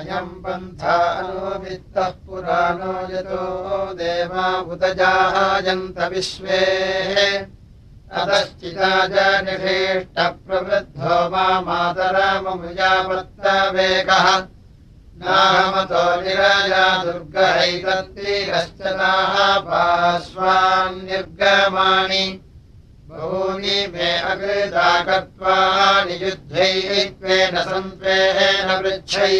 अयम् पन्थानुवित्तः पुराणो यतो देवा उदजायन्त विश्वे। अतश्चिता जनिषेष्टप्रवृद्धो मा मातरममुजापत्तवेगः नाहमतो दुर्गहैतन्तीरश्च नाः पार्श्वान्निर्गमाणि। बहूनि मे अकृता कत्वानि युद्धैत्वेन सन्त्वेन पृच्छै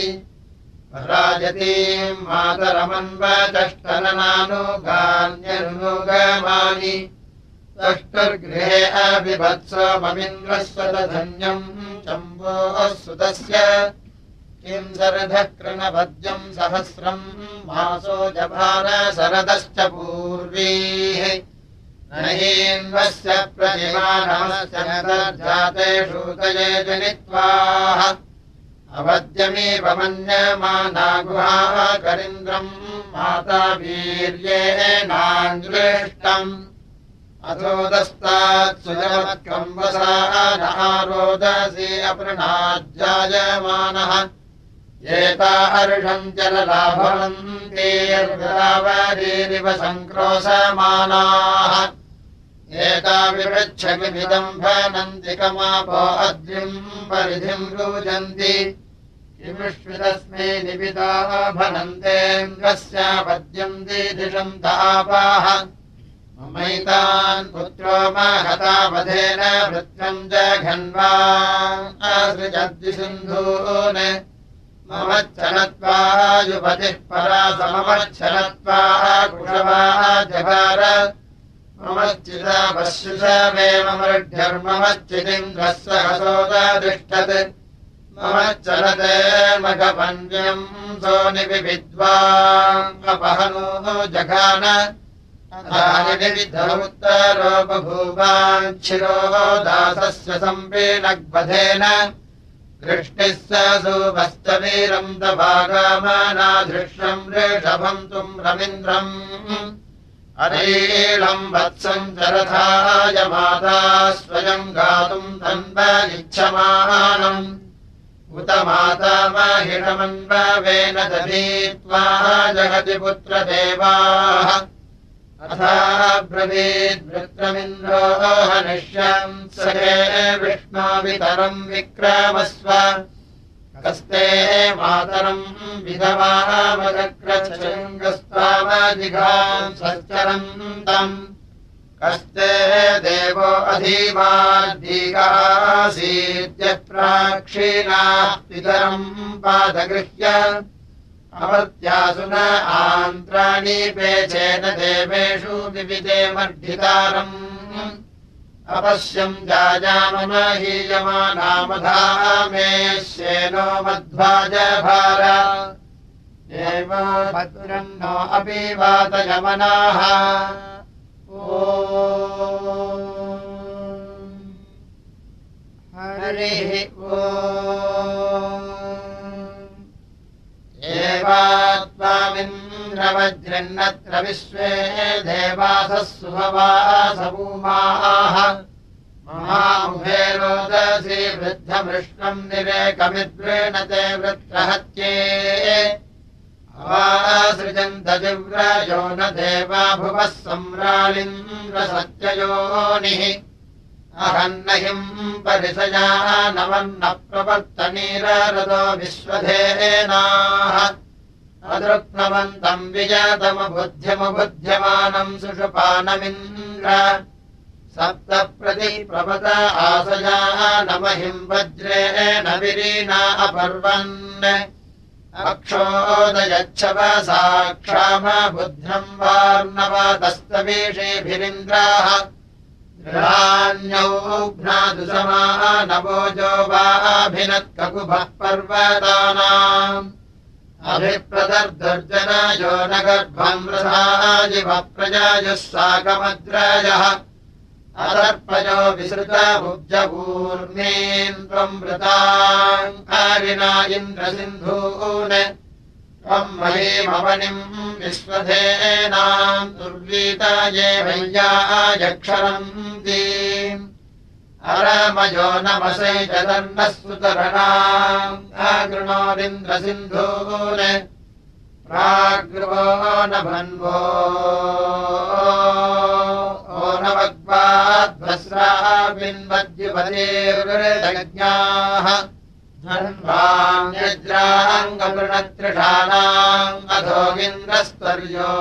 राजतीम् मातरमन्वचष्टननानुगान्यनुगमानि। तष्टुर्गृहे अबिभत्सोममिन्द्रस्वतधन्यम् शम्भोः सुतस्य किम् शरधकृणभद्यम् सहस्रम् मासो जभार शरदश्च पूर्वीः। नहीन्वस्य प्रतिमानमस्य जातेषु तये जनित्वाः अवद्यमेव मन्यमाना गुहाः करिन्द्रम् माता वीर्येणाङ्गृष्टम् सुजवत्कम्बसा नारोदसी अपृणाज्जायमानः। एता जललाभवन्तीर्गरावरीरिव सङ्क्रोशमानाः। एता विपृच्छमिदम्भनन्ति कमापो अद्रिम् परिधिम् रुजन्ति किमिष्वितस्मै निपिता भनन्तेन्द्रस्य पद्यन्ति दिशम् तापाः। ममैतान् पुत्रो महतावधेन वृत्तम् जघन्वा असृजद्विसिन्धून्। ममच्छनत्वायुपतिः परा सममच्छनत्वा कुशवा जभार ममश्चिता पश्युषमेममृढ्यर्ममश्चितिन्द्रः सहसोदतिष्ठत् मघपन्यम् सोनिविद्वापहनो जघान। उत्तरो बभूवाञ्छिरो दासस्य सम्पीणग्बधेन दृष्टिः स सुभश्च वीरम् दभागमनाधृष्यम् ऋषभम् तुम् रवीन्द्रम्। अरीळम् वत्सम् चरथाय माता स्वयम् गातुम् तन्वच्छमानम् उत माता महिषमन्वेन दधीत्वा जगति पुत्रदेवाः। अथा ब्रवीद्वृत्रमिन्द्रो हनिष्यम् सहे विष्णोवितरम् विक्रमस्व। कस्ते मातरम् विधवामदग्रचङ्गस्त्वामजिघाम् सच्चरन्तम् कस्ते देवो अधीवादीगासीद्यप्राक्षीणा पितरम् पादगृह्य अवर्त्यासु न आन्त्राणि पेचेन देवेषु अपश्यम् जाजामहीयमानामधामे श्येनो मध्वाजभार एव भद्रन्नो अपि वातयमनाः हरिः ओ एवात्माविन्द्रवज्रन्नत्र विश्वे देवासः सुभवासभूमाः महामुभे रोदसी वृद्धमृष्णम् निरेकमिद्रेण ते वृत्रहत्ये अवासृजन्तजिव्रयो न देवा भुवः सम्रालिन्द्रसत्ययोनिः अहन्नहिम् परिसया नवन्न प्रवर्तनीररतो विश्वधेनाः। अदृक्नवन्तम् विजातमबुद्ध्यमबुध्यमानम् सुषुपानमिन्द्र। सप्त प्रति प्रपत आसया नमहिम् वज्रेण विरीना अपर्वन् अक्षोदयच्छव साक्षाम बुद्धम् वार्णवदस्तवीषेभिरिन्द्राः ्यौ समानवोजो वाभिनत्ककुभः पर्वतानाम् अभिप्रदर्दर्जनयो न गर्भम् रसाजिवः प्रजायुः साकमद्राजः अदर्पयो विसृतभुजपूर्णेन् त्वम् वृताङ्कारिणा इन्द्रसिन्धून्। त्वम् महीमवनिम् विश्वधेनाम् दुर्वीता ये वैयायक्षरन्ति अरमयो नमसै जगन्नः सुतरणागृणोरिन्द्रसिन्धून् प्राग्रवो न भन्वो ओ न भग्वाद्भस्राबिन्वद्युपदेर्जज्ञाः धन्वान्यज्राङ्गमृणत्रिषाणाम् अधोगिन्द्रस्तर्यो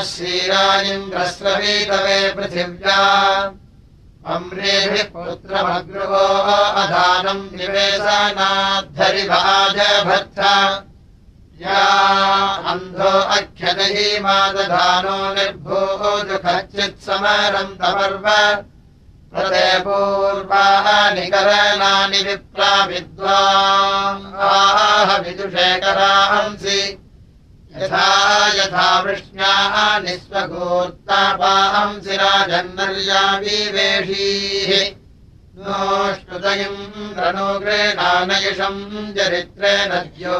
अतृणद्बद्बधानाः श्रीराजिन्द्रस्रवीतवे पृथिव्या। अम्रेभिः पुत्रमग्रवो अधानम् निवेशनाद्धरिभाजभर्थ या अन्धो अख्यदही मादधानो निर्भोजुखच्चित्समरम् तपर्व प्रदे पूर्वानिकरणानि विप्रा विद्वाः। विदुषेकरांसि यथा यथा वृष्ण्याः निःस्वगोत्तापांसि राजन्नर्या विवेशीः ष्टुतयम् रणुगृणानयिषम् चरित्रे नद्यो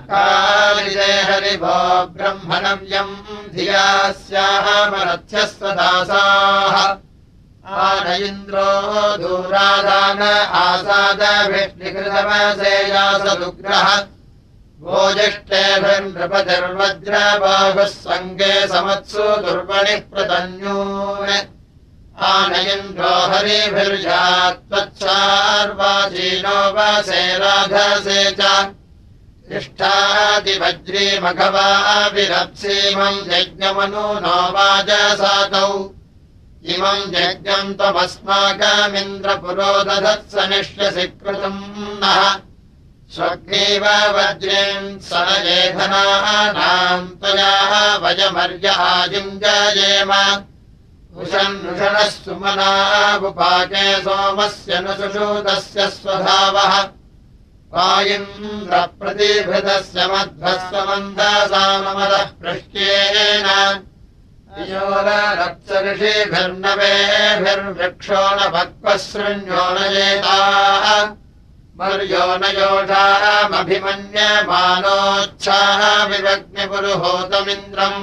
अकालिदे हरिभो ब्रह्मणव्यम् धियास्याः मरथ्यस्वदासाः आन इन्द्रो दूरादान आसादभिष्टिकृतमसेयासदुग्रह गोजिष्ठेभिर्नृपतिर्वज्रबाहुः सङ्गे समत्सु दुर्वणिः प्रतन्यो आनयन्द्रो हरिभिर्जात्वच्छार्वाचीनो वसे राधसे च। तिष्ठादिवज्रीमघवाभिरप्सीमम् यज्ञमनु नो वाजसातौ इमम् यज्ञम् त्वमस्माकमिन्द्रपुरोदधत्स निष्यसि कृतम् नः। स्वग्नेव वज्रेन् सनयेधनानाम् त्वया वयमर्य आजिञ्जयेम उषन्नुषणः सुमनावुपाके सोमस्य न सुषूतस्य स्वधावः। वायुन्द्रप्रतिभृतस्य मध्वस्वमन्दासाममदः पृष्ट्येन ऋषिभिर्नवेभिर्वृक्षो न भक्वशृण्यो न जेताः मर्यो न योषामभिमन्यमानोच्छाः विवग्निपुरुहोतमिन्द्रम्।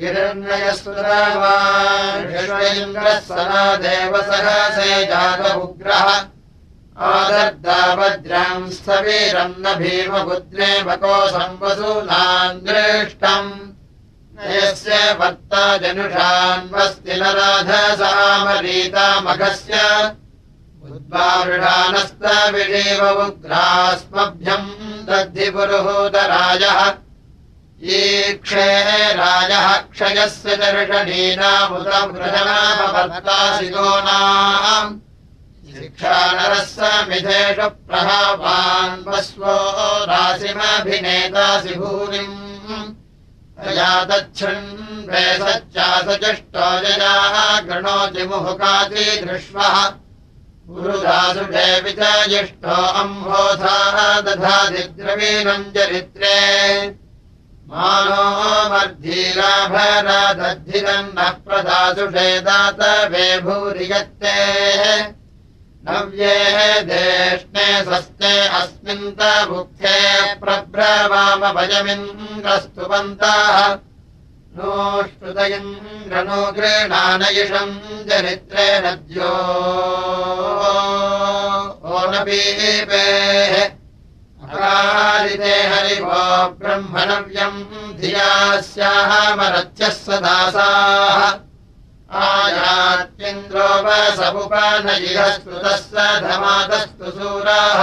गिरिर्नयसुरवान्द्रः सना देवसः से जातमुग्रः आदर्दावज्राम् स्थवीरम् न भीमपुत्रे मको संवसूनान्दृष्टम् यस्य वर्ता जनुषान्वस्ति न राधसामरीतामघस्य उद्वारुषानस्तविषेव उग्रास्मभ्यम् दद्धि पुरुहूतराजः। ईक्षे राजः क्षयस्य दर्शनीनामुदमृजनामवर्तासिगोनाम् शिक्षानरः समिधेषु प्रभावान्वस्वो राशिमभिनेतासि भूरिम् यातच्छृन् वेसच्चासजुष्टो जयाः गृणोति मुहुकाति दृष्वः गुरुदासुषे विचाजिष्टो अम्भोधाः दधादिद्रवीणम् चरित्रे। मानो मर्धीराभरादद्धितन्नः प्रदासुषे दातवे भूरि यत्ते नव्ये देष्णे स्वस्ते अस्मिन्तभुक्थे प्रभ्रवामभयमिन्द्रस्तुवन्ताः नोष्टुतयम् रणो गृणानयिषम् चरित्रे नद्यो ओनपीपेः अकारिते हरिवो ब्रह्मणव्यम् धियास्याः मरथ्यः सदासाः आयात्यन्द्रो वसमुपनयिह स्तुतः धमादस्तु सूराः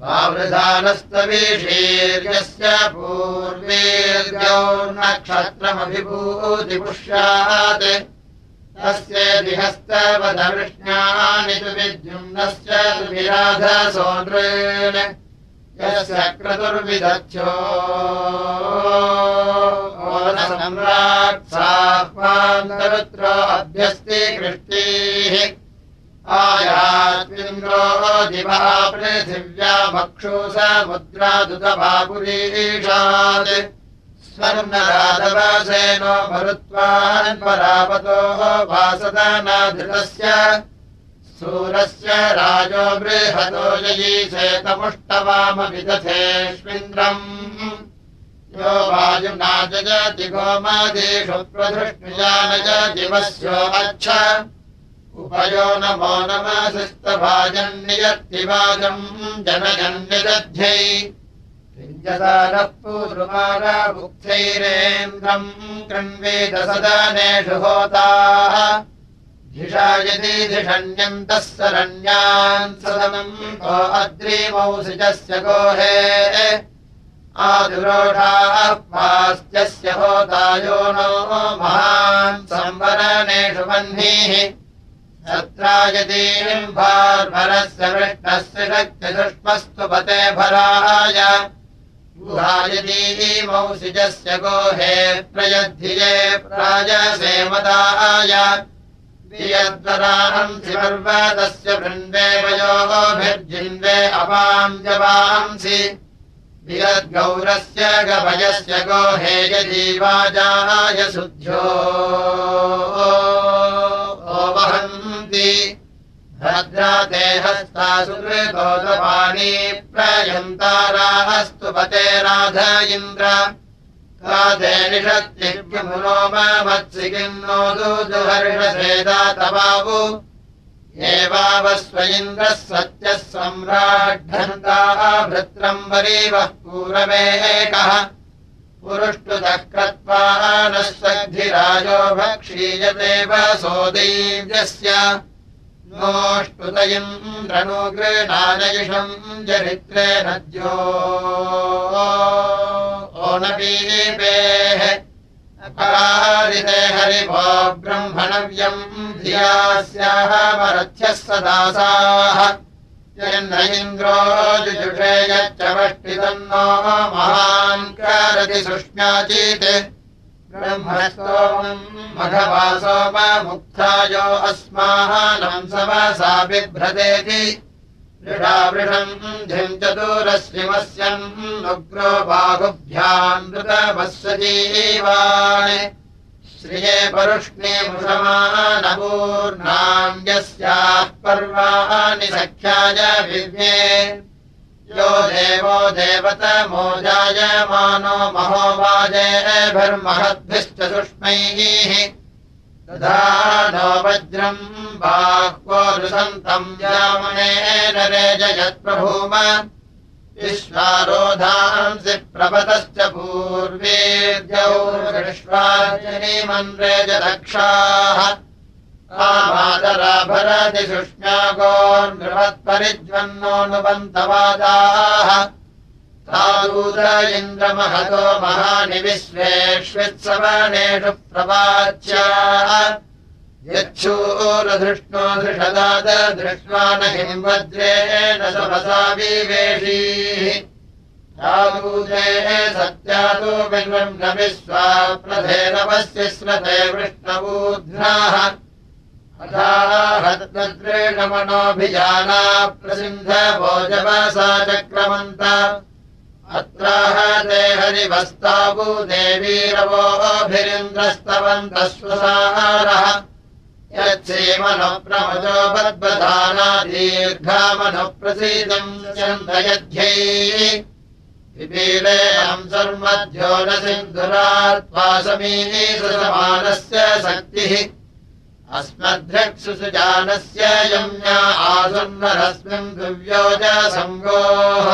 वावृधानस्तवीशीर्यस्य पूर्वीर्यो तस्य दिहस्तवधवृष्ण्यानि तु विद्युम्नश्च विराधसोनृन् यस्य क्रतुर्विदच्छो सम्राट्साह्वान्तरुत्र अभ्यस्ति कृष्टीः आयात्मिन्द्रो दिवा पृथिव्या मक्षु समुद्रादुतभापुरीषात् स्वर्णराजवासेनो मरुत्वान् परापतोः वासदानाधृतस्य सूरस्य राजो बृहतो जयीशेतमुष्टवामविदथेष्विन्द्रम् यो वायुना जयति गोमादेषु प्रधृष्णुजानय दिवस्यो अच्छ। उपयो नमो नमसिस्तभाजन्नियत्तिवाजम् जनजन्निदध्यै पिञ्जदानः पूर्वाराभुक्थैरेन्द्रम् कृण्वेदसदानेषु होताः धिषा यदि धिषण्यन्तः सरण्यान् सदनम् को अद्रीमौसिजस्य गोहे। पास्त्यस्य होतायो नो महान् संवरणेषु वह्निः तत्रायतीम् भार्भरस्य वृष्णस्य शक्तिदुष्मस्तु पते भराय। गुहायतीमौसिजस्य गोहे प्रयद्धिये प्रायसेमदाय वृन्दे वयोभिर्जिन्वे अपाम् जवांसि वियद्गौरस्य गभयस्य गोहे यजीवाजाय शुद्ध्यो। वहन्ति। भद्रादेहस्ता सुकृतोदपाणी प्रयन्तारास्तु पते राध इन्द्र कादे निषत्तिमुनो मत्सि किन्नो तवावु एवावस्व इन्द्रः सत्यः सम्राड्ढन्ताः भृत्रम् वरीवः पूरमेकः। पुरुष्टुतः कृत्वा नः सद्धिराजो भक्षीयतेव सोदैव्यस्य नोष्टुत इन्द्रनुगृणानयिषम् चरित्रे नद्यो ओनपीपेः अपरारिते हरिभो ब्रह्मणव्यम् धियास्याः मरथ्यः सदासाः यन्न इन्द्रो जुजुषे यच्चवष्टितन्नो महान् कारति सुष्म्याचीत् ब्रह्मस्तोमम् मघवासोममुक्तायो अस्मानम् समसा बिभ्रदेति धिम् चतुरश्रिमस्यम् उग्रो बाहुभ्याम् नृतमस्वजीवान् श्रिये परुष्णीमुषमानपूर्णाम् यस्याः पर्वाणि सख्याय विद्ये यो देवो देवतमो जायमानो महोवाजेभिर्महद्भिश्च सुष्मैः। तथा नो वज्रम् बाह्वो रुसन्तम् रेजयत्प्रभूम विश्वारोधांसि प्रपतश्च पूर्वेद्यौ विश्वाजनीमन् सुष्म्यागोर्नृवत्परिज्वन्नोऽनुबन्तवादाः साधूत इन्द्रमहतो महानि विश्वेष्वित्सवनेषु प्रवाच्याः। यच्छूरधृष्णो धृषदाद दृष्ट्वा न हिंवज्रेण समसा विवेशीः साधूते सत्यातो बिन्वम् न विश्वा प्रधेनवस्य स्मते वृष्णवूध्नाः अथाहद्रेणमनोऽभिजाना प्रसिन्ध भोजवसा चक्रमन्त अत्राह ते हरिवस्तावु देवीरवोभिरिन्द्रस्तवन्तः स्वसारः यत्सेमनप्रमजो बद्बधाना दीर्घामनप्रसीदम् चन्दयध्यै पिपीले हंसर्मध्यो न सिन्धुरात्वासमीसमानस्य शक्तिः अस्मद्रक्षुसुजानस्य यम्या आसन्नरस्मिन् दुव्योज सङ्गोः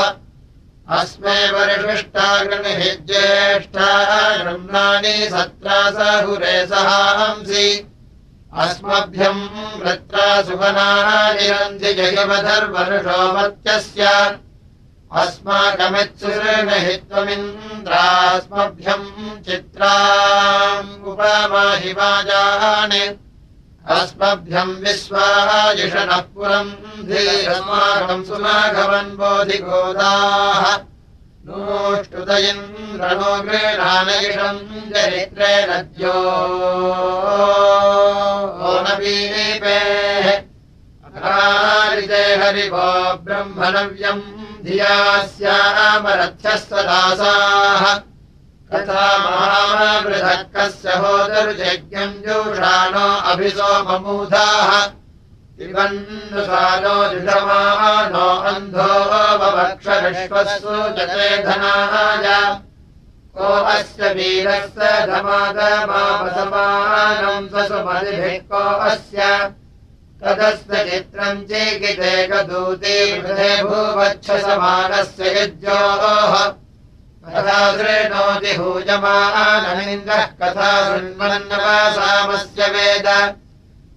अस्मे परिष्टाग्निः ज्येष्ठाः गृह्णानि सत्रासहुरे सहांसि। अस्मभ्यम् वृत्रा सुवनाः निरन्ति जहिमधर्वर्षो मत्यस्य। अस्माकमित्सुर्नहि त्वमिन्द्रास्मभ्यम् चित्राम् उपमाहि वाजानि अस्मभ्यम् विश्वायुषनः पुरम् धीरस्माकम् सुमाघवन् नोष्टुत इन्द्रनो गृणानयिषम् चरित्रे नद्यो नपीपेः अकारिते हरिवो ब्रह्मणव्यम् धिया स्यामरथ्यः सदासाः तथा महावृधक्कस्य होदर्यज्ञम् जोषाणो अभिसोममूधाः पिबन्नुसानो दृढमानो अन्धो बभक्षरश्वस्सु जते धनाय। को अस्य वीरस्य धमागमापसमानम् ससुमतिभिः को अस्य। तदस्य चित्रम् चेकितेकदूती वृधे भूवच्छसमानस्य युज्योः कथा शृणोति हूजमानमिन्द्रः कथा शृण्वन्नवासामस्य वेद।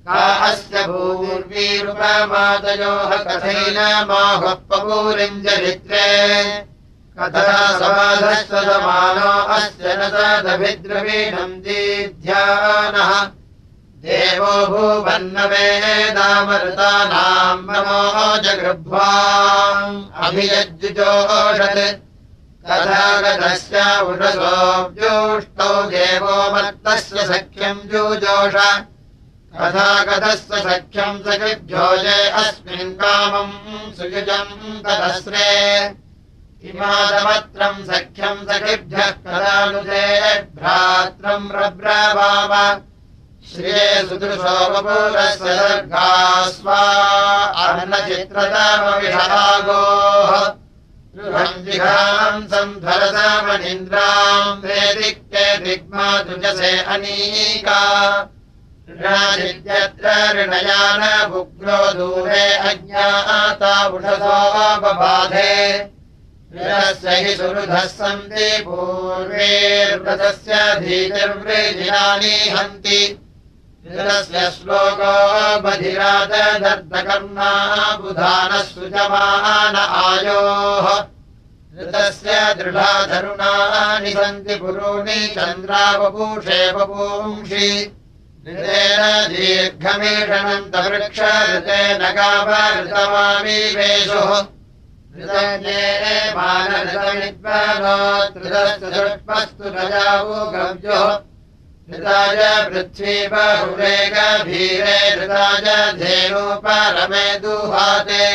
का अस्य भूर्वीरुपमातयोः कथैन माहुः पपूरिम् चरित्रे कथा समाधस्वमानो अस्य न तदभिद्रवीणम् दीध्यानः। देवो भूवन्नवेदामृतानाम् नमो जगृह्वा अभियज्जुजोषत् तथा उषसोऽव्यूष्टौ देवो मत्तस्य सख्यम् जुजोष। तथा गतस्य सख्यम् सखिभ्योजे अस्मिन् कामम् सुयुजम् तदस्रे। इमादमत्रम् सख्यम् सखिभ्यः कदानुजे भ्रात्रम् रब्रवाम। श्रिये सुदृशोपपूरस्य सर्गा स्वा अन्नचित्रतामविषागोः जिघांसम् धरसामनीन्द्राम् वेदिक्ते दिग्मादुजसे अनीका। ऋणादित्यत्र ऋणयान भुग्रो दूरे अज्ञाता उषसो बबाधे। ऋणस्य हि सुहृदः सन्ति पूर्वेर्व्रतस्य धीतिर्वृजिनानि हन्ति। ऋणस्य श्लोको बधिरादर्दकर्णा बुधानः सुजमान आयोः ऋतस्य दृढाधरुणानि सन्ति पुरूणि चन्द्रावपूषे वपूंषि। ऋतेन दीर्घमीषणन्तवृक्ष ऋतेन मानऋतमिद्वानोत्तुष्पस्तु रजावो गव्योः। ऋताय पृथ्वी बहुरे गभीरे ऋताय धेनोपरमे दुहाते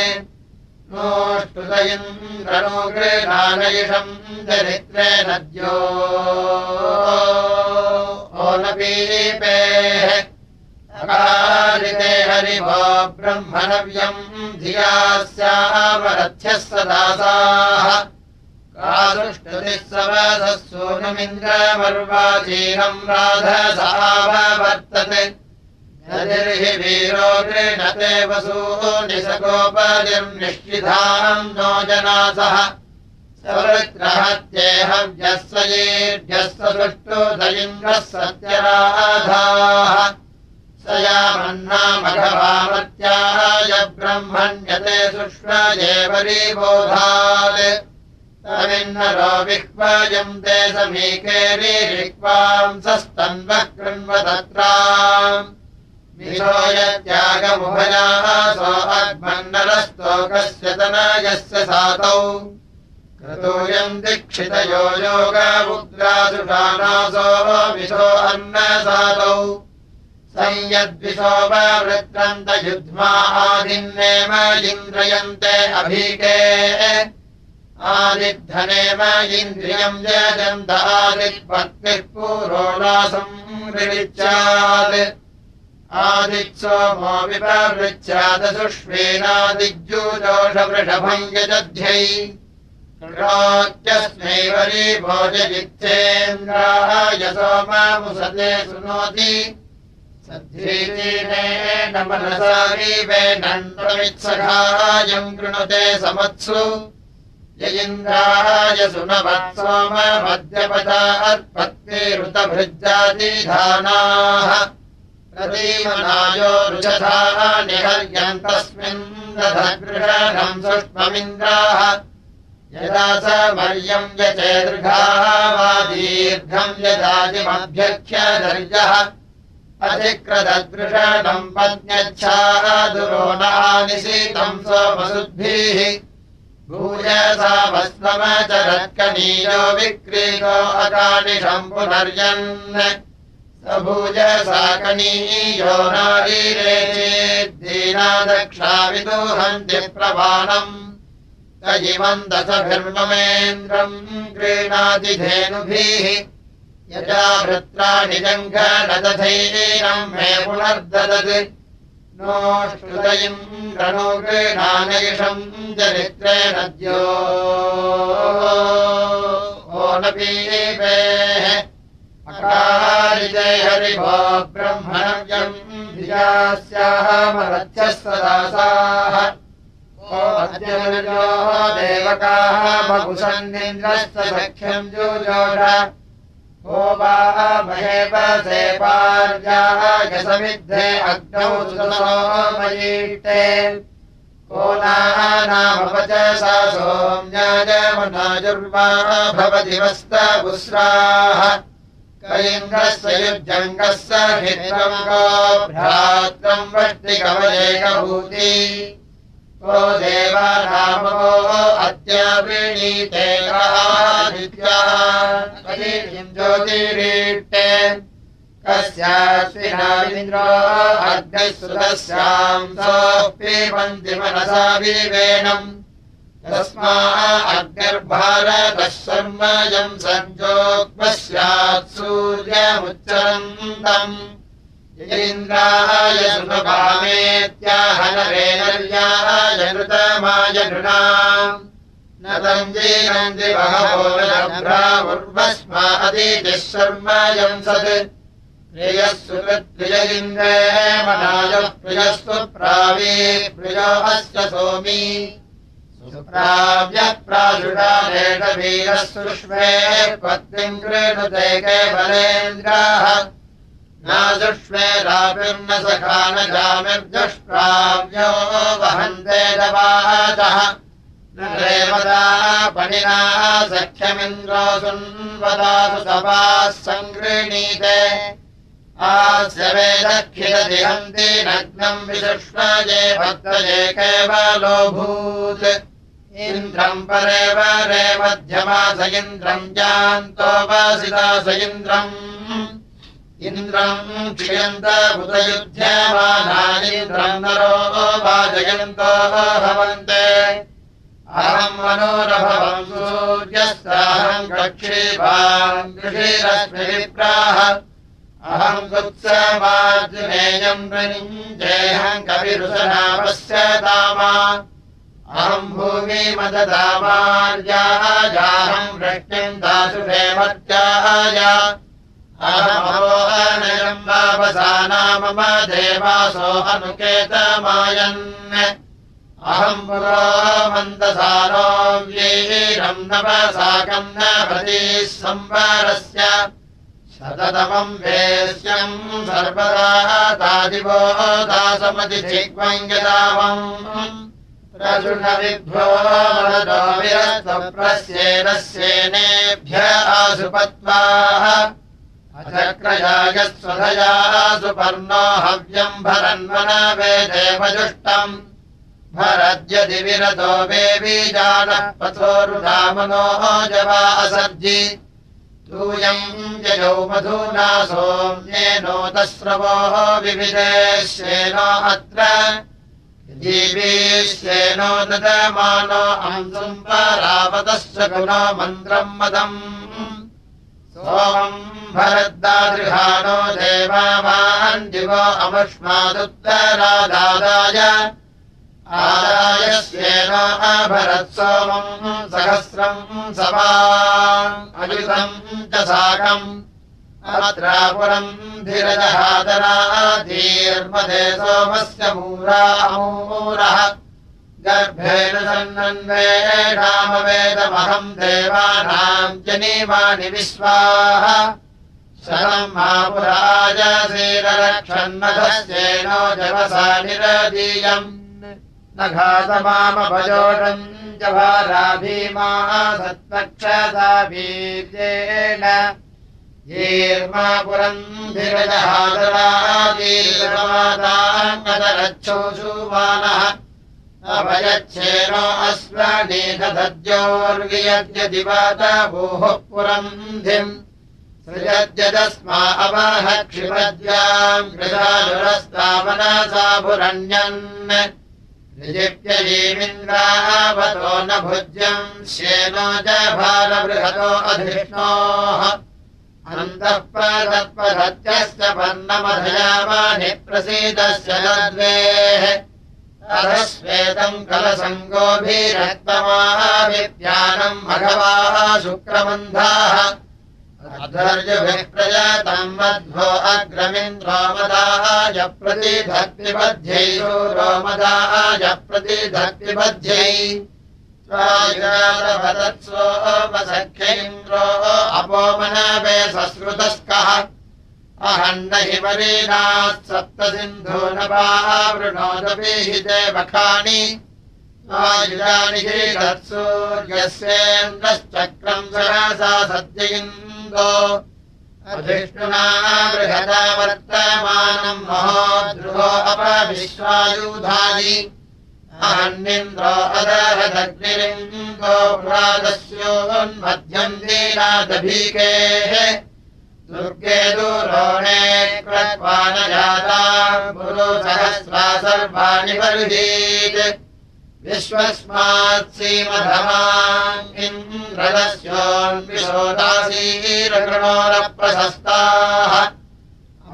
गृहानयिषम् चरित्रे नद्यो। ओनपीपेः अकारिते हरिवो ब्रह्मणव्यम् धिया स्यामरथ्यः सदासाः। कादुष्टुतिः सवसः सोनुमिन्द्रमर्वाचीनम् राधसाववर्तते हि वीरो गृणते वसूनिसगोपनिर्निश्चिधाम् नो जनासः। सवृत्रहत्येहव्यः स येभ्यः स सुष्टु स इन्द्रः सत्यराधाः स यामन्नामघवामत्याय ब्रह्मण्यते सुष्वजेवरीबोधात् तमिन्नरो विह्वयम् ते समीकेरिक्वांसस्तन्वः कृण्वतत्राम् विशोयत्यागमुभयासो अग्मन्नरस्तोकस्य तनयस्य सातौ क्रतोऽयम् दीक्षितयो योगमुद्रासुषानासो विशो अन्नसातौ संयद्विशोपवृत्रन्तयुध्मादिन्नेम इन्द्रयन्ते अभीके। आदिद्धनेम इन्द्रियम् यजन्त आदित्पत्निः पूरोणासम् विरिच्यात् आदित्सोमो विपवृच्छादसुष्वेनादिज्यूजोषवृषभम् यजध्यै। च्यस्मै वरी भोजजित्थेन्द्राय सोमामुसते शृणोति सद्धीनेन मनसा वीवेनन्त्वमित्सखायम् कृणुते समत्सु। यन्द्राय सुनवत्सोममद्यपदा अर्पत्तिरुतभृजातिधानाः प्रतीमनायो रुचथा निहर्यन्तस्मिन् दधगृहम् सुष्ममिन्द्राः यदा स मर्यम् यचेदृघाः वा दीर्घम् अधिक्रददृषणम् पज्ञच्छाः दुरो सोमसुद्भिः भूयसा भस्मचरत्कनीयो विक्रीतो अकानिषम् पुनर्यन् स भूयसा कनीयो नारीरे चेद्दीना दक्षाविदोहन्ति प्रवाणम् इमम् दशभिर्ममेन्द्रम् क्रीणाति धेनुभिः यदा भृत्राणि जङ्घनदधैरम् मे पुनर्ददत्। नो श्रुतयिम् रणो गृणानयिषम् चरित्रे नद्यो ओनपीपेः अकारिजय हरिभो ब्रह्मण्यम् धियास्याः मरच्छस्वदासाः देवकाः बहुसन्निन्द्रस्य सख्यम् जुजोष। को वा महेव सेपार्यायसमिद्धे अग्नौ सुमयीष्टे को नामपच सा सोम्याजमनाजुर्वा भवति वस्तपुस्राः कलिङ्गस्य भ्रात्रम् वष्टिकवलेकभूति को देवानामो वृणीते ज्योतिरीष्टे कस्याश्विनाविन्द्रो अग्निः सुतस्याम् सोऽपि मनसा विवेणम् तस्मा अग्निर्भारतः शर्मयम् सञ्जोक्मः स्यात् सूर्यमुच्चरन्तम्। इन्द्राय सुभामेत्याहनरेणर्याय नृतमाय नृणा न तञ्जीनन्ति बहवो नभ्रावुर्वस्मादितिः शर्मयम् सत्। प्रियः सुकृत्प्रिय इन्द्रे मनाय प्रियस्तु प्रावी प्रियो अस्य सोमी सुप्राव्यः प्राजुषारेणवीरः सुष्मे पत्नीम् कृणुते केवलेन्द्राः नाजुष्मेराभिर्न सखा न जामिर्जुष्प्राव्यो वहन्ते दवाचः न रेवदा पणिना सख्यमिन्द्रो सुन्वदासु सभाः सङ्गृणीते। आस्य वेदखिलदिहन्ति नग्नम् विशुष्मजे भद्रजे केवलोऽभूत् इन्द्रम् परे वरे मध्यमास इन्द्रम् जान्तोपासितास इन्द्रम् इन्द्रम् क्षियन्त बुधयुध्यमानानिन्द्रम् नरो वाजयन्तो भवन्ते अहम् मनोरभवम् सूर्यस्ताहम् कक्षीभाम् कृषिरश्मिप्राः अहम् कुत्समार्जुनेयम् प्रनिञ्जेऽहम् कविरुसनापस्य दामा अहम् भूमिमददामार्याजाहम् वृष्टिम् दासुषे मत्याय अहमोहनयम् वापसाना मम देवासो अनुकेतमायन् अहम् पुरो मन्दसारो वीरम् नवसाकम् न प्रतीः संवरस्य। शततमम् वेश्यम् सर्वदा तादिवो दासमतिचिग्वम् यदावम् प्रसुषविभ्यो वरदो विरस्वप्रस्येनस्येनेभ्य आसुपत्वाः। अचक्रयाय स्वधया सुपर्णो हव्यम् भरन्वनवेदेवजुष्टम् भरद्यदि विरतो वेबीजानः पथोरुधामनो जवा असर्जि। तूयम् यजौ मधूना सोम्येनो तस्रवोः विविदेश्येनो अत्र जीवीश्येनो अंसुम् परावतश्च गुणो मन्त्रम् मदम्। सोमम् भरद्दादृहानो देवान् दिवो अमुष्मादुत्तरादाय आदायस्येन अभरत् सोमम् सहस्रम् सवा अयुतम् च साकम् अत्रापुरम् धीरजहादराधीर्मदे सोमस्य मूरामूरः गर्भेण सन्नन्वेषामवेदमहम् देवानाम् जनीमानि विश्वाः। शरम् मापुराजशीरक्षन्नधस्येनो जवसा निरदीयम्। न घातमामभजोषम् च भारा भीमा सत्पक्षसा वीर्येण येर्मापुरम् धीरजहादरादीर्माताङ्गदरच्छोषुमानः अभयच्छेनो अस्मनीधद्योर्वियद्यदिवातभूः पुरम् धिम् सृजद्यदस्मा अवाह क्षिपद्याम् कृशालुरस्तावनसा भुरण्यन् निजिप्यजीमिन्द्रावतो न भुज्यम् श्येनो च भारबृहतो अधिष्णोः पदत्पदत्यश्च पर्णमधयामानि प्रसीदस्य लद्वेः अधश्वेतम् कलसङ्गोभिरक्तमाविद्यानम् मघवाः शुक्रमन्धाः। अधर्युभिः प्रजातम् मध्वो अग्रमिन्द्रोमदाय प्रतिधत्तिबध्यै रोमदाय प्रतिधत्तिबध्यै स्वायुगादभदत्सोपसख्येन्द्रो अपोमनवे सश्रुतस्कः। अहन्न हि मरीणात् सप्तसिन्धो न हि देवखानि। आयुजानि हि तत्सूर्यस्येन्द्रश्चक्रम् सहसा सद्ययिन्दो अधिष्णुना बृहदा वर्तमानम् महोद्रुहो अपविश्वायुधानि अहन्निन्द्रो अदहदग्निरिन्दो पुरादस्योन्मध्यम् दीनादभीकेः दुर्गे दूरोणे कृत्वा न जाता गुरु सहस्रा सर्वाणि बर्हीत्। विश्वस्मात् सीमधमान् इन्द्रदस्योन्विशोदासीरकृणोरप्रशस्ताः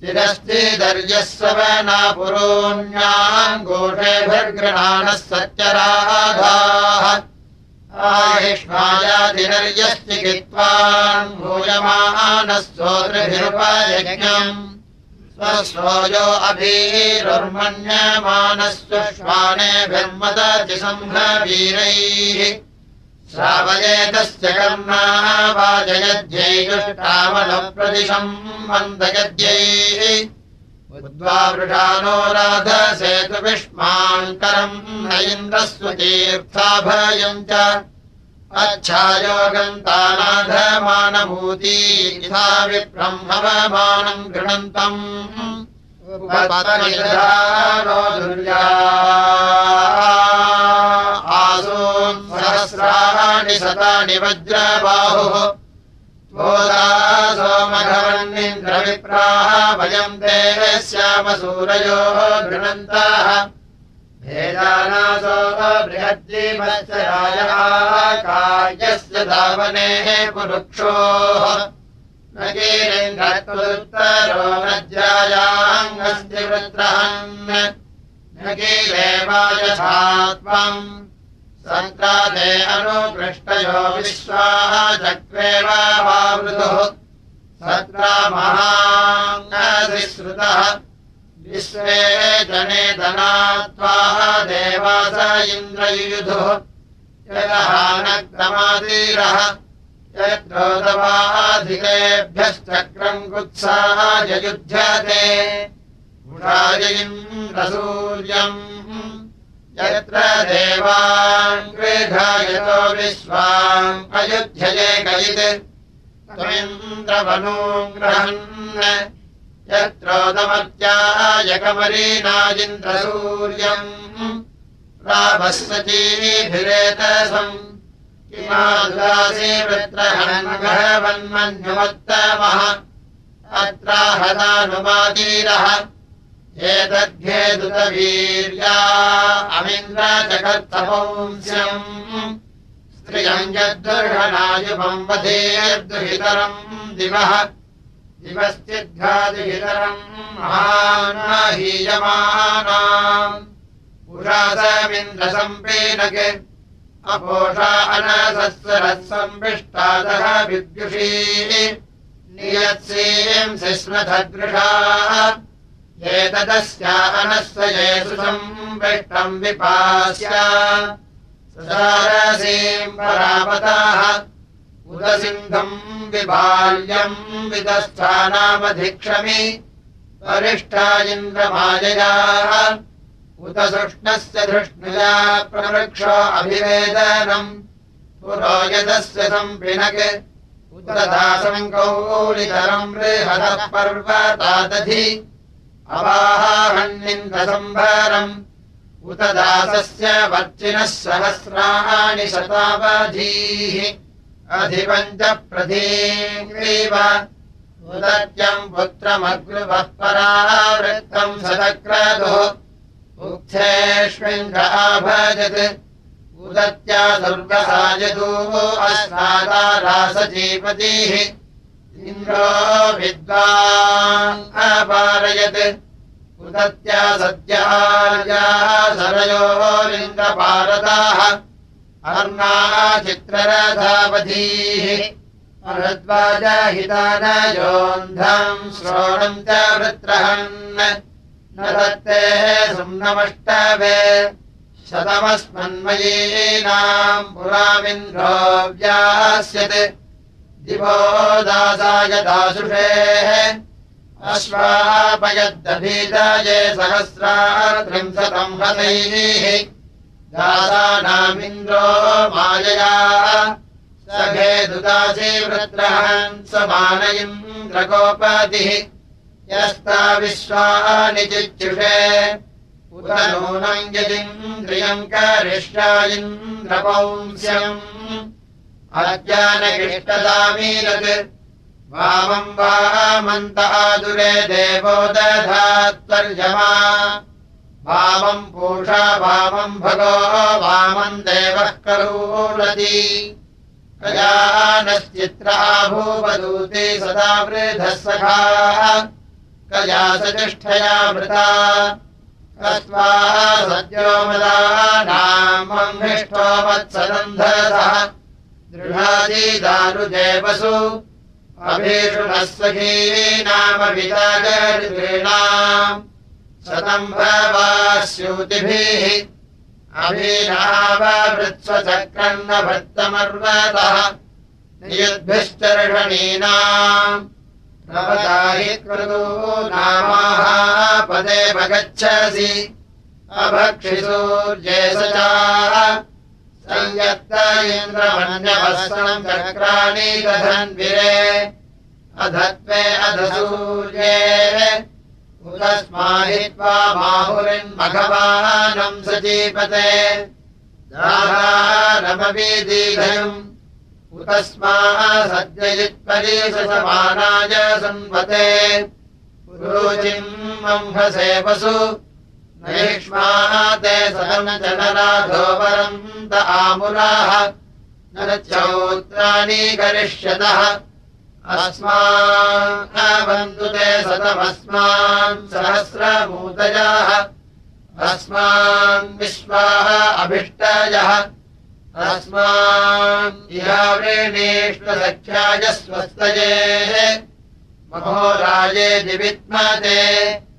आनस्तुतमुपवादेभिरुचीन्द्रजारिहरिभिर्मन्दसानः चिरश्चिदर्यस्वना पुरोण्याम् घोषेभिर्गृणानः सत्यराधाः आयुष्मायादिनर्यश्चिकित्वान् भूयमानः सोदृभिरुपयज्ञम्। स्वस्वयो अभीरुर्मन्यमानस्वश्वानेभिर्मदति सम्भवीरैः श्रावयेतस्य कर्मा वाजयद्यैयुष्टामलप्रदिशम् मन्दयद्यैः उद्वावृषानो राधसेतुविष्माङ्करम् न इन्द्रस्वतीर्थाभयम् च। अच्छायोगन्तानाधमानभूती यथा विब्रह्मवमानम् गृणन्तम् आसून् सहस्राणि शतानि वज्रबाहुः। सोमघवन्निन्द्रविप्राः वयम् ते श्यामसूरयो गृणन्ताः भेदानासो बृहद्दीमत्सरायः कार्यस्य धावनेः पुरुक्षोः न कीरेन्द्रोत्तरो नज्रायाङ्गस्य वृत्रहन् न कीरेवायथा त्वम् सङ्क्राते अनुपृष्टयो विश्वाः चक्रेवावृतुः सत्रा महाङ्गधिश्रुतः विश्वे जने धनात्वाः देवास इन्द्रयुयुधुः। यदहानक्रमादीरः यद्रोदवाधिकेभ्यश्चक्रम् कुत्साः ययुध्यते। इन्द्रसूर्यम् यत्र देवान् गृघायतो विश्वाम् अयुध्यये कयित्। त्वमिन्द्रवनूम् ग्रहन्। यत्रोदमत्यायकमरीनाजिन्द्रसूर्यम् राभस्वचीभिरेतसम् किमादासी वृत्रहन्मघवन्मन्युमत्तमः अत्राहदानुमादीरः एतद्ध्येदुतवीर्या अमिन्द्रजगत्तपौंस्यम् स्त्रियम् यद्दुर्घनायुपम् वधेर्दुहितरम् दिवः। दिवश्चिद्घादिहितरम् महाहीयमानाम् पुरासमिन्द्रसम्पीनके अपोषा अनसस्वरः सम्पिष्टादः विद्युषी नियत्सीम् शिश्मधदृशाः एतदस्या अनस्वयेषु सम्पिष्टम् विपास्य। ससारसीम् परापताः उदसिन्धम् विबाल्यम् विदस्थानामधिक्षमि वरिष्ठा इन्द्रमाययाः। उत सुष्णस्य धृष्णुया प्रवृक्षो अभिवेदनम् पुरोयदस्य सम्पिनक् उत दासङ्कौलितरम् बृहदः पर्वतादधि अवाहन्निन्दसम्भरम् उत दासस्य वर्चिनः सहस्राणि शतावधीः अधिपञ्च प्रधीव उदत्यम् पुत्रमग्रुवः परावृत्तम् सदक्रतुः उक्थेष्विन्द्र भजत्। उदत्या दुर्गसायतो अस्मादारासजीपतिः इन्द्रो विद्वान् अपारयत्। उदत्या सद्यार्याः सरयोरिन्द्रपारदाः। अर्णाचित्ररथावधीः अरद्वाजहितानयोन्धम् श्रोणम् च वृत्रहन्। न दत्तेः सुम्नमष्टवे। शतमस्मन्मयीनाम् पुरामिन्द्रो व्यास्यत् दिवो दासाय दासुषेः अश्वापयद्दभीताये सहस्रात्रिंशतम् हतैः। दासानामिन्द्रो मायया। सखे दुदासी वृत्रहन् समान इन्द्रगोपतिः यस्ता विश्वानि चिच्युषे। उत नूनम् यदिन्द्रियम् करिष्या इन्द्रपौंस्यम् अज्ञानकृष्टदामीरत् वामम् वामन्त आदुरे देवो दधात्वर्यमा वामम् पूषा वामम् भगो वामम् देवः करोलति कयानश्चित्रा भूवदूते सदा वृधः सखाः। कया सतिष्ठया वृता कस्वा सद्यो मदानामम् हिष्ठो मत्सदन्धसः विदागृणाम् शतम् भवास्यूतिभिः अभिनावृत्स्वचक्रन्न भृत्तमर्वतः नियुद्भिश्चर्षणीनाम् नवदाहि कृतो नामाः। पदे भगच्छसि। च संयत्त इन्द्रमन्यवस्त्रम् चक्राणि दधन्विरे अधत्वे अधसूर्ये उदस्माहित्वा बाहुरिन्मघवानम् सजीपते। दाहारमवीदीघयम् उतस्मा सद्ययित्परी समानाय संवते। पुरोचिम् मम्भसेवसु ते सदनजनराधोपरन्त आमुराः न करिष्यतः। अस्माबन्तु ते सतमस्मान् सहस्रभूतयाः अस्मान् विश्वाः अभिष्टयः। अस्मान् इहावृणीष्वसख्याय स्वस्तये। महोराजे दिविद्मते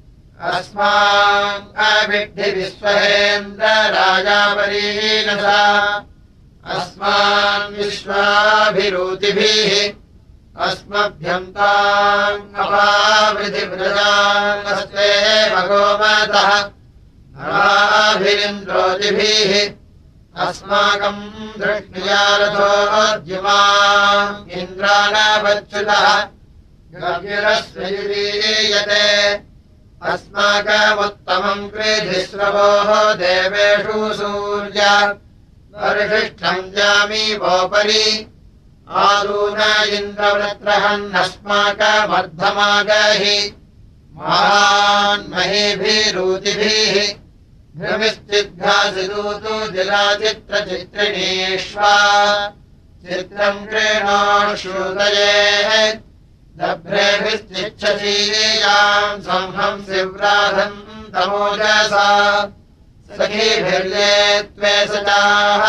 अस्मान् अभिद्धि विश्वहेन्द्रराजापरीनसा अस्मान् विश्वाभिरूतिभिः अस्मभ्यन्ताम् अपावृथिव्रजास्ते भगोमतः नराभिरिन्द्रोतिभिः अस्माकम् दृष्टियारथोद्युमा इन्द्राणवच्युतः। गभीरस्वयुरीयते अस्माकमुत्तमम् कृधिस्रवोः देवेषु सूर्य। परिशिष्टम् जामीवोपरि आदून इन्द्रवृत्रहन्नस्माकमर्धमागहि। महान्महीभिरूतिभिः भ्रमिश्चिद्घासिदूतु जिलाचित्रचित्रिणीष्वा चित्रम् क्रीणोश्रुतयेः दभ्रेभिश्चिच्छसीयाम् संहम् शिव्राधम् तमोजसा। सखीभिर्ये त्वे सचाः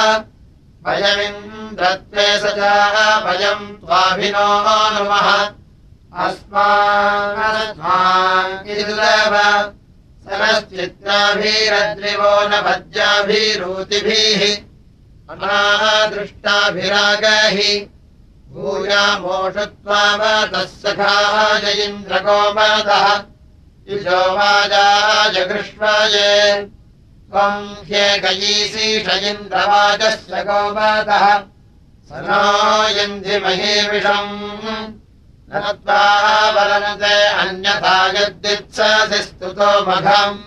भयमिन्द्रत्वे सचाः भयम् त्वाभिनो नुमः। अस्माकस्माकिदुलभ सरश्चित्राभिरद्रिवो न भज्याभिरूतिभिः अनादृष्टाभिरागहि भूयामोषत्वावतः सखाय इन्द्रगोमदः युजो वाजा जगृष्वाये त्वम् ह्येकयीशीष इन्द्रवाचश्च गोपातः स नो यन्धिमहीविषम् वरन्ते अन्यथा यद्दित्ससि स्तुतो मघम्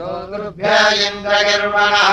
गुरुभ्य इन्द्रगिर्वणः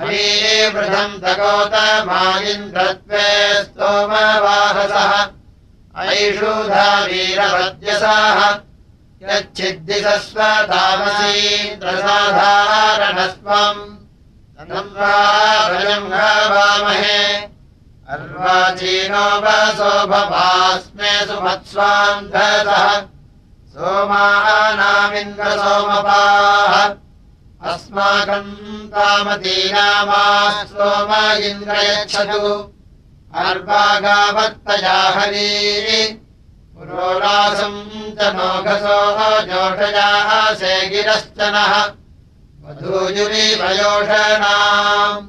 अरीवृधम् तगोतमायिन्द्रत्वे स्तोमवाहसः। ऐषुधा वीरवद्यसाः यच्छिद्दिशस्वतामसीन्द्रसाधारणस्त्वम् भजम् गावामहे। अर्वाचीनो वसो भवास्मे सुमत्स्वान्धसः। सोमानामिन्द्रसोमपाः अस्माकम् सोम इन्द्रयच्छतु। अर्वागावत्तया हरी। पुरोलासम् च नोघसो जोषयाः से गिरश्च नः। वधूयुरीवयोषणाम्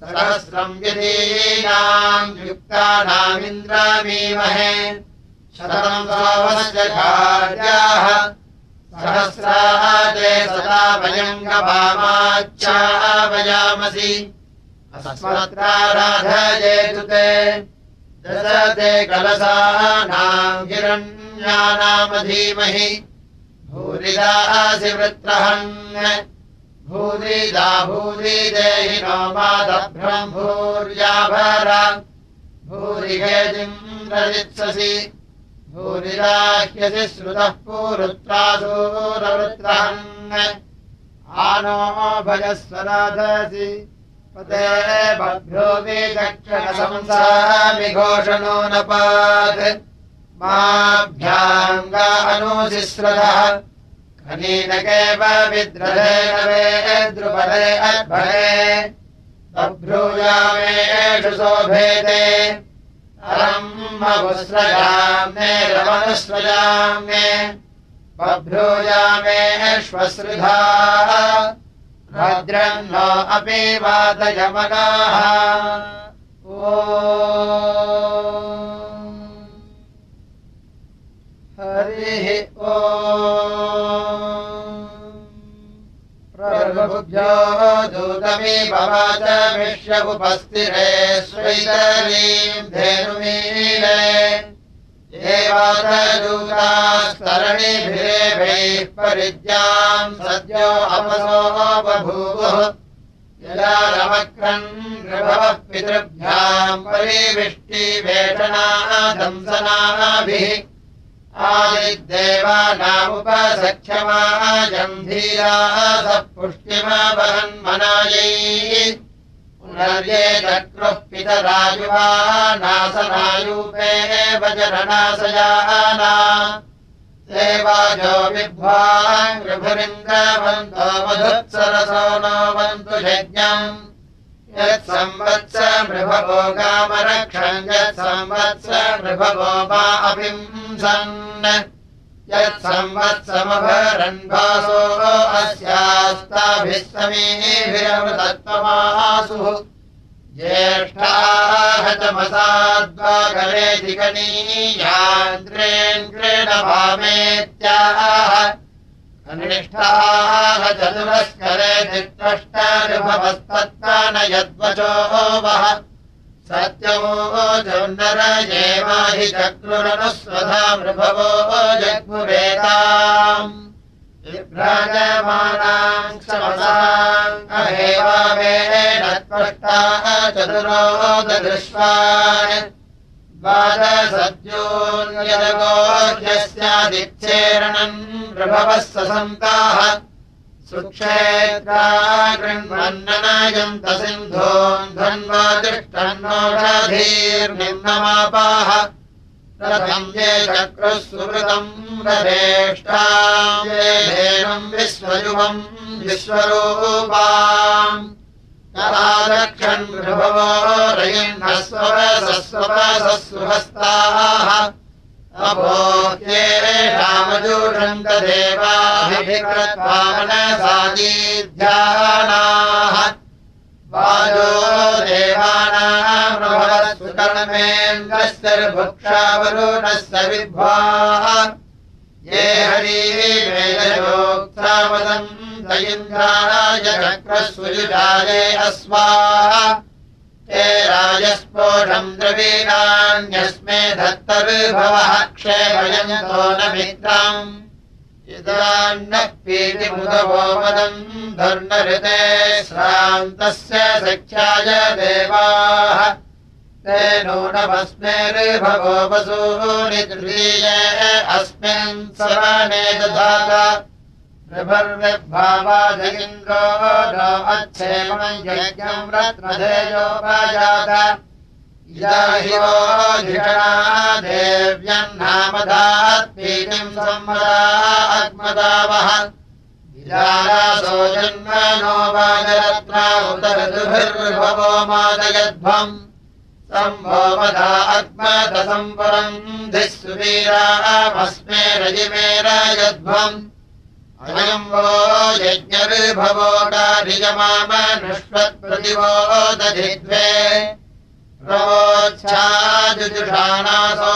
सहस्रम् यदीनाम् युक्तानामिन्द्रामीमहे। शतम् सोमस्य कार्याः सहस्राः ते सदा अस्मत्राराधयेतु ते ते कलसानाम् हिरण्यानामधीमहि। भूरिदासि वृत्रहन् भूरिदा भूरि देहि नो मादभ्रम् भूर्याभर भूरिहेजिन्द्रजित्ससि भूरिराह्यसि श्रुतः पूरुत्रासूरवृत्रहन् आनो भजस्वराधसि पते बभ्यो विचक्षणसंसामि घोषणो न पात् माभ्याङ्गा अनुशिश्रदः खनीनकेव विद्रहेण वे द्रुपदे अद्भरे। बभ्रूयामेषु शोभेते रमनुस्रजाम्ये रमनुस्रजाम्ये बभ्रूयामेष्वसृधा भद्रम् नो अपि वातयमनाः ओ हरिः ओ प्रभुभ्यो दूतमी भवाच विश्व उपस्थिरे स्वैतरीम् धेनुमीले एवातदूतास्तरणिभिरेभैः परिज्ञाम् सद्यो अपसो बभूवुः यदा रमक्रम् नृभवः पितृभ्याम् परिविष्टिवेषणादंसनाभिः आदिदेवानामुपसख्यमाजन्धीराः स पुष्टिमवहन्मनायै पुनर्ये चक्रुः पितराजुवा नासनायूपे वजरनाशयाना देवाजो गृभुरिन्द्रवन्तो मधुत्सरसो नो वन्तु यज्ञम् यत्संवत्स मृभवो गामरक्षम् यत्संवत्स मृभवो वा अभिंसन्। यत्संवत्समभरन्वासो अस्यास्ताभिः समीभिरमृतत्वमासुः ज्येष्ठाः तमसाद्वागरे दिगणीयान्द्रेन्द्रेण भामेत्याः अनिष्ठाः चतुरस्करे न यद्वचो वः चक्रुरनुस्वधा मृभवो जग्मुवेताम् विभ्राजमानाम् क्षमसाम् अहेवावेण त्वष्टाः चतुरो ददृश्वान् द्वादसद्योन्यदगोह्यस्यादिच्छेरणम् प्रभवः ससन्ताः सुक्षेत्रा गृह्णन्नयन्त सिन्धोन् धन्वा तिष्ठन्नोषधीर्निम्नमापाः रथम् ये चक्रुः सुहृतम् रथेष्टाम् ये धेनुम् विश्वयुः सोमम् विश्वरूपा रक्षन् भवो रयिन्नस्वसस्वसस्वहस्ताः अभोक्तेषामजूषन्तदेवाभिकृत्वामनसादीध्यानाः वायो देवानाम् सुकर्मेन्द्रश्चर्भुक्षावरुणस्य विद्वाः। ये हरिवेदयोक्तावदम् दयिन्द्राय चक्रस्वयुजाये अस्वाः ते राजस्फोटम् द्रवीणान्यस्मे धत्तर्भवः क्षेमयन्तो न मित्रम्। इदान्नः पीतिमुदवो मदम् धर्मऋते श्रान्तस्य सख्याय देवाः। ते नूनमस्मेर्भवो वसूनि तृतीये अस्मिन् सवने दधात नो अच्छेमम् यज्ञम् रत्नधेयोपाजात इदाहिवो धिषणा देव्यन्नामदात्पीतिम् सम्मदा अग्मदावः इदारासो जन्मनो वाजरत्ना उतरतुभिर्भवो मादयध्वम् सम्भो मदा धिः सुवीरामस्मे रजिमे राजध्वम् अयम् वो यज्ञर्भवो कार्यमामनुष्वत्प्रतिवो दधिद्वे प्रवोच्छाजुजुषाणासो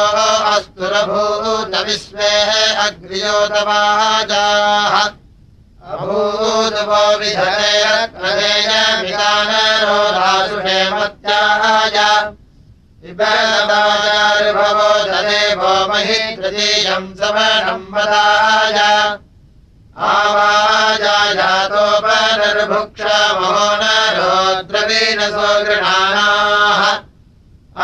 अस्तुरभूत विश्वे अग्र्योतवाजाः अभूतवो विधेयमिदानरोधासुषेमत्याय विबलदायार्भवो ददेवो महि तृतीयम् सवनम् वदाय आवाजातोपनर्भुक्षमहो न रोद्रवीणसो गृणानाः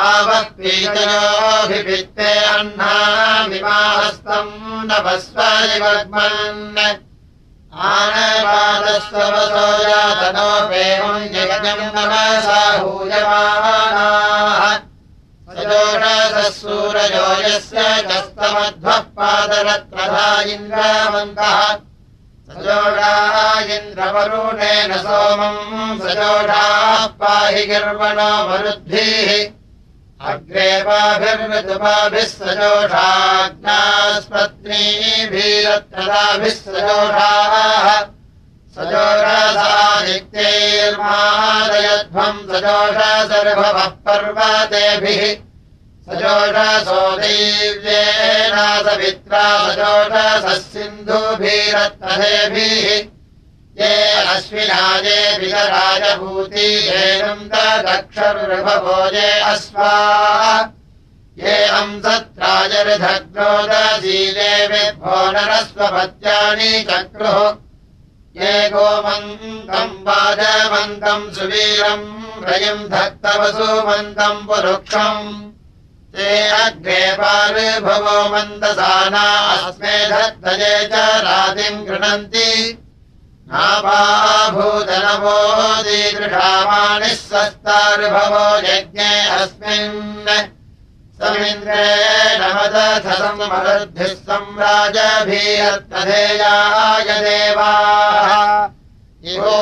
आवः पीतयोभित्ते अह्नामिमाहस्तम् नभस्वलिवग्मन् आनपादस्वसो नमसाहूयमानाः सजोषसः सूरयो यस्य कस्तमध्वः पादरत्रधा इन्द्रामन्तः सजोषा इन्द्रवरुणेन सोमम् सजोषाः पाहि गर्वणो मरुद्भिः। अग्रेवाभिर्ऋतुपाभिः सजोषाज्ञास्पत्नीभिरत्रदाभिः सजोषाः सजोषसादित्यैर्मादयध्वम् सजोष सर्वभः पर्वतेभिः सजोषसो दैव्येनासवित्रा सजोषसः सिन्धुभिरत्तधेभिः ये अश्विनाये विदराजभूति येनम् तदक्षरुर्भवो ये अश्वा ये अंसत्राजर्धग्नोदशीले विद्भो नरस्वपत्यानि चक्रुः। ये गोमन्तम् वाजमन्तम् सुवीरम् रयम् धत्तवसुमन्तम् पुरुक्षम् ते मन्दसाना अस्मे धत्तये च रातिम् गृह्णन्ति। नाभाभूतनवो दीदृशामानिः स्वस्तार्भवो यज्ञे अस्मिन्। समिन्द्रेण मदथसमरुद्धिः सम्राजभीरत्तधेयाय देवाः। इवो